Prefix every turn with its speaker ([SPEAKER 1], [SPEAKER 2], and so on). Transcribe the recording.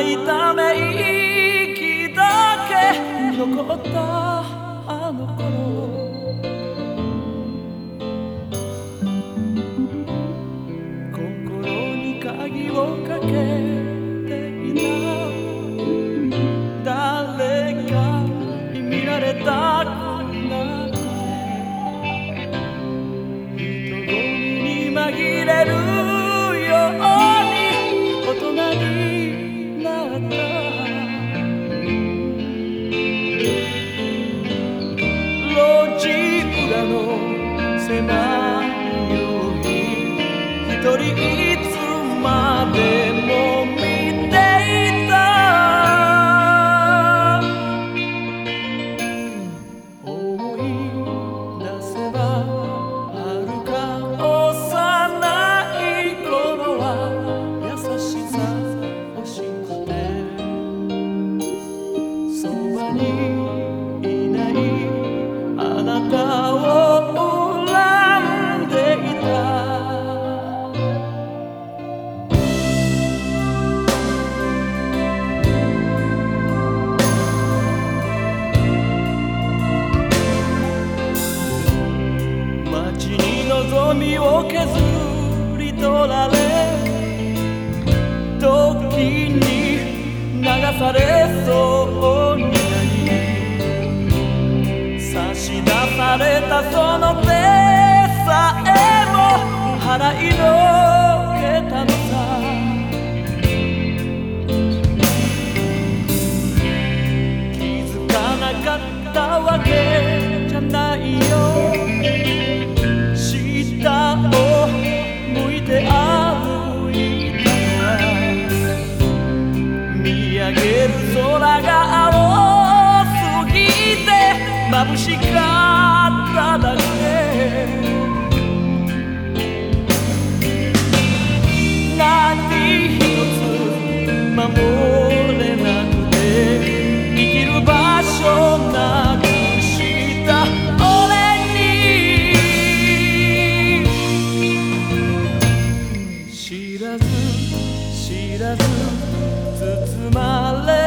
[SPEAKER 1] e. to eat my day. 身を削り取られ時に流されそうに差し出されたその手さえも払いの眩しかっただけ。何一つ守れなくて生きる場所なくした。俺に。知らず知らず包まれ